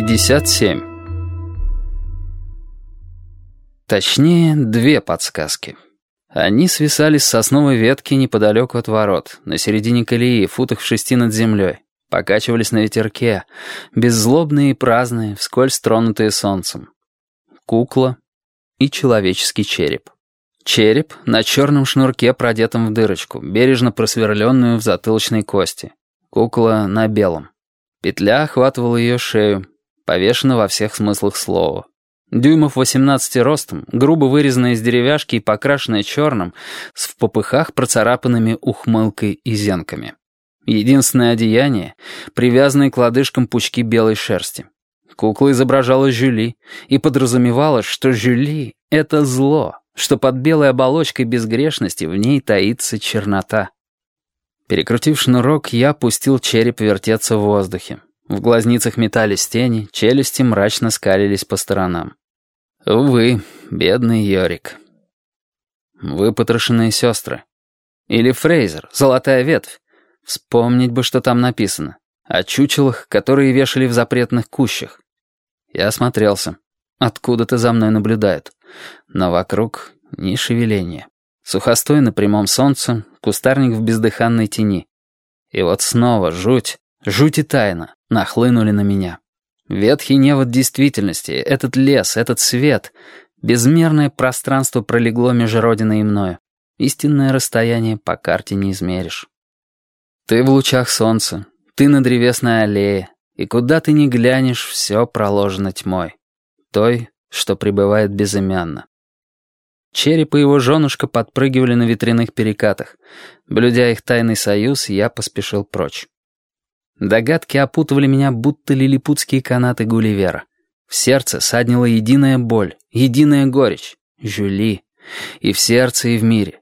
57. Точнее, две подсказки. Они свисали с сосновой ветки неподалеку от ворот, на середине колеи, футах в шести над землей. Покачивались на ветерке, беззлобные и праздные, вскользь тронутые солнцем. Кукла и человеческий череп. Череп на черном шнурке, продетом в дырочку, бережно просверленную в затылочной кости. Кукла на белом. Петля охватывала ее шею, повешена во всех смыслах слова. Дюймов 18 ростом, грубо вырезанная из деревяшки и покрашенная черным, с в попыхах процарапанными ухмылкой и зенками. Единственное одеяние — привязанные к лодыжкам пучки белой шерсти. Кукла изображала Жюли и подразумевала, что Жюли — это зло, что под белой оболочкой безгрешности в ней таится чернота. Перекрутив шнурок, я пустил череп вертеться в воздухе. В глазницах метались тени, челюсти мрачно скалились по сторонам. Увы, бедный Йорик. Выпотрошенные сестры. Или Фрейзер, золотая ветвь. Вспомнить бы, что там написано. О чучелах, которые вешали в запретных кущах. Я осмотрелся. Откуда-то за мной наблюдают. Но вокруг ни шевеления. Сухостой на прямом солнце, кустарник в бездыханной тени. И вот снова жуть, жуть и тайна нахлынули на меня. Ветхий невод действительности, этот лес, этот свет, безмерное пространство пролегло между Родиной и мною. Истинное расстояние по карте не измеришь. Ты в лучах солнца, ты на древесной аллее, и куда ты ни глянешь, все проложено тьмой. Той, что пребывает безымянно. Череп и его женушка подпрыгивали на ветряных перекатах. Блюдя их тайный союз, я поспешил прочь. Догадки опутывали меня, будто лилипутские канаты Гулливера. В сердце саднила единая боль, единая горечь. Жюли. И в сердце, и в мире.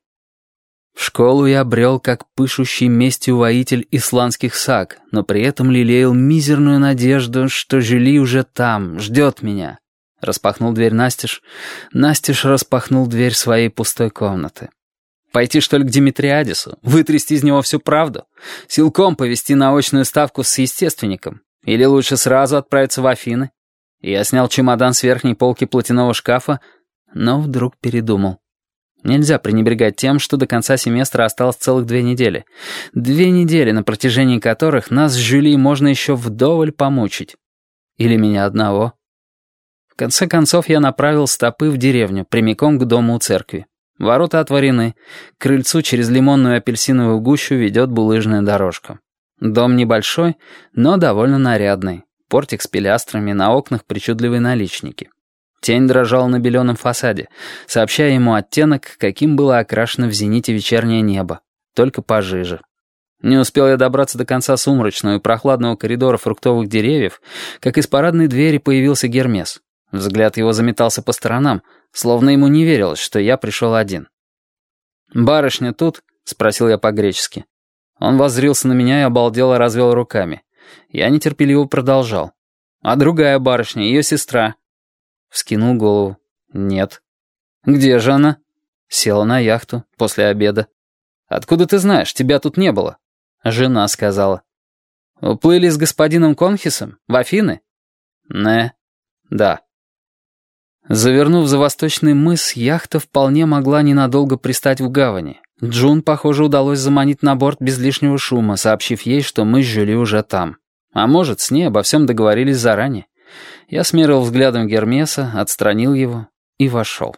В школу я брел, как пышущий местью воитель исландских саг, но при этом лелеял мизерную надежду, что Жюли уже там, ждет меня. Распахнул дверь Настеж. Настеж распахнул дверь своей пустой комнаты. Пойти, что ли, к Димитриадису? Вытрясти из него всю правду? Силком повести на очную ставку с естественником? Или лучше сразу отправиться в Афины? Я снял чемодан с верхней полки платяного шкафа, но вдруг передумал. Нельзя пренебрегать тем, что до конца семестра осталось целых две недели. Две недели, на протяжении которых нас с Жюли можно еще вдоволь помучить. Или меня одного. В конце концов я направил стопы в деревню, прямиком к дому у церкви. Ворота отворены. К крыльцу через лимонную апельсиновую гущу ведет булыжная дорожка. Дом небольшой, но довольно нарядный. Портик с пилястрами, на окнах причудливые наличники. Тень дрожала на беленом фасаде, сообщая ему оттенок, каким было окрашено в зените вечернее небо, только пожиже. Не успел я добраться до конца сумрачного и прохладного коридора фруктовых деревьев, как из парадной двери появился Гермес. Взгляд его заметался по сторонам, словно ему не верилось, что я пришел один. «Барышня тут?» — спросил я по-гречески. Он воззрился на меня и обалдело развел руками. Я нетерпеливо продолжал. «А другая барышня, ее сестра?» Вскинул голову. «Нет». «Где же она?» Села на яхту после обеда. «Откуда ты знаешь? Тебя тут не было». Жена сказала. «Уплыли с господином Конхисом? В Афины?» «Не». «Да». Завернув за восточный мыс, яхта вполне могла ненадолго пристать в гавани. Джун, похоже, удалось заманить на борт без лишнего шума, сообщив ей, что мы с Жюли уже там. А может, с ней обо всем договорились заранее. Я смерил взглядом Гермеса, отстранил его и вошел.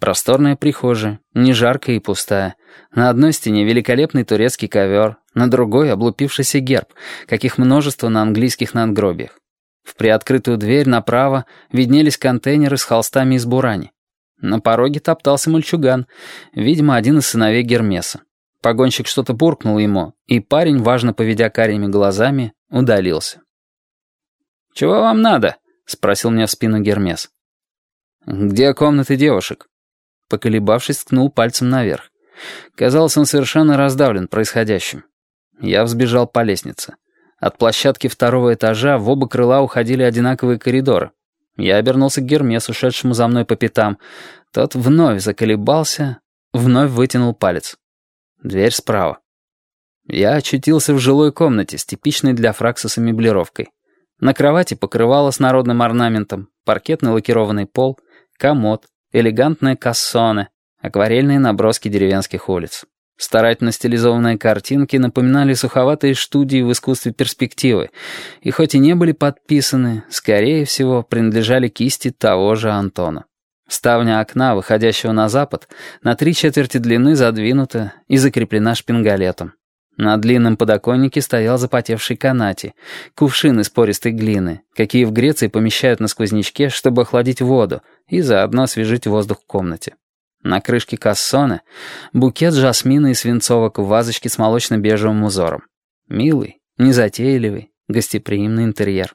Просторная прихожая, не жаркая и пустая. На одной стене великолепный турецкий ковер, на другой — облупившийся герб, каких множество на английских надгробиях. В приоткрытую дверь направо виднелись контейнеры с холстами из бурани. На пороге топтался мальчуган, видимо, один из сыновей Гермеса. Погонщик что-то буркнул ему, и парень, важно поведя карими глазами, удалился. «Чего вам надо?» — спросил меня в спину Гермес. «Где комнаты девушек?» Поколебавшись, ткнул пальцем наверх. Казалось, он совершенно раздавлен происходящим. Я взбежал по лестнице. От площадки второго этажа в оба крыла уходили одинаковые коридоры. Я обернулся к Гермесу, шедшему за мной по пятам. Тот вновь заколебался, вновь вытянул палец. Дверь справа. Я очутился в жилой комнате с типичной для Фраксиса меблировкой. На кровати покрывало с народным орнаментом, паркетный лакированный пол, комод, элегантные кассоны, акварельные наброски деревенских улиц. Старательно стилизованные картинки напоминали суховатые студии в искусстве перспективы, и хоть и не были подписаны, скорее всего, принадлежали кисти того же Антона. Ставня окна, выходящего на запад, на три четверти длины задвинута и закреплена шпингалетом. На длинном подоконнике стоял запотевший канати, кувшин из пористой глины, какие в Греции помещают на сквознячке, чтобы охладить воду и заодно освежить воздух в комнате. На крышке кассона букет жасмина и свинцовок в вазочке с молочно-бежевым узором. Милый, незатейливый, гостеприимный интерьер.